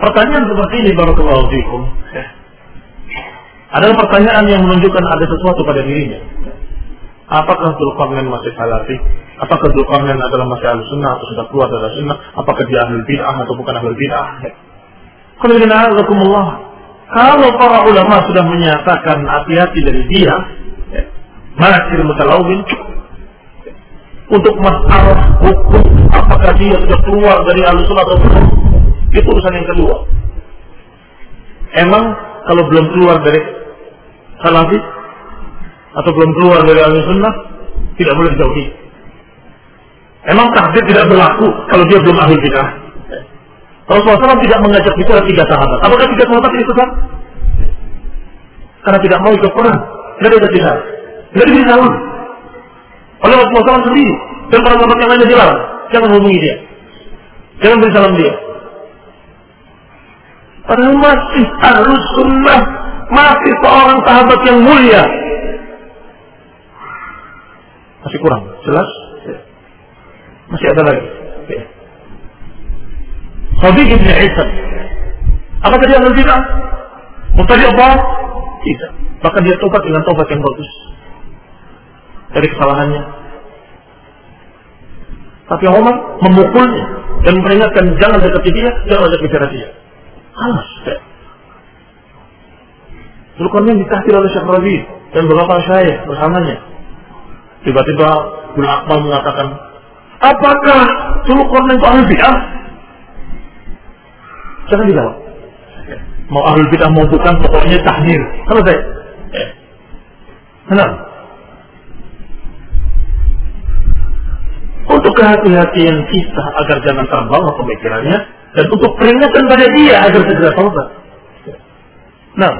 Pertanyaan seperti ini barakallahu fikum. Adalah pertanyaan yang menunjukkan ada sesuatu pada dirinya. Apakah Zulkarnain masih salafi? Apakah Zulkarnain adalah masih ahli sunnah atau sudah keluar dari sunnah? Apakah dia ahli bid'ah atau bukan ahli bid'ah? Kalau para ulama sudah menyatakan hati-hati dari dia, masih mutalawin, untuk masalah hukum apakah dia sudah keluar dari ahli sunnah atau belum, itu urusan yang kedua. Emang kalau belum keluar dari salafi atau belum keluar dari ahli sunnah tidak boleh dijauhi. Emang takdir tidak berlaku kalau dia belum ahli bid'ah. Rasulullah SAW tidak mengajak bicara tiga sahabat. Apakah tiga sahabat sesat? Karena tidak mau ikut Quran. Tidak ada tidak. Tidak ada disalah. Oleh Rasulullah SAW sendiri. Dan para sahabat yang lainnya dilarang. Jangan hubungi dia. Jangan beri salam dia. Padahal masih harus sunnah. Masih seorang sahabat yang mulia. Masih kurang. Jelas? Masih ada lagi. Sadiq ibn Isa. Dia ahlul bid'ah? Mubtadi apa? Tidak. Bahkan dia tobat dengan tobat yang bagus. Dari kesalahannya. Tapi Umar memukulnya dan memperingatkan jangan dekati dia, jangan ajak bicara dia. Alas. Zulkarnain ditahdir oleh Syekh Rabi dan beberapa syekh bersamanya. Tiba-tiba Bul Akmal mengatakan, apakah Zulkarnain itu ahli bid'ah? Jangan dijawab. Mau ahli bid'ah mau bukan, pokoknya tahdir. Selesai. Tenang. Untuk kehati-hatian kita agar jangan terbawa pemikirannya dan untuk peringatan pada dia agar segera taubat. Nah,